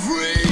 free.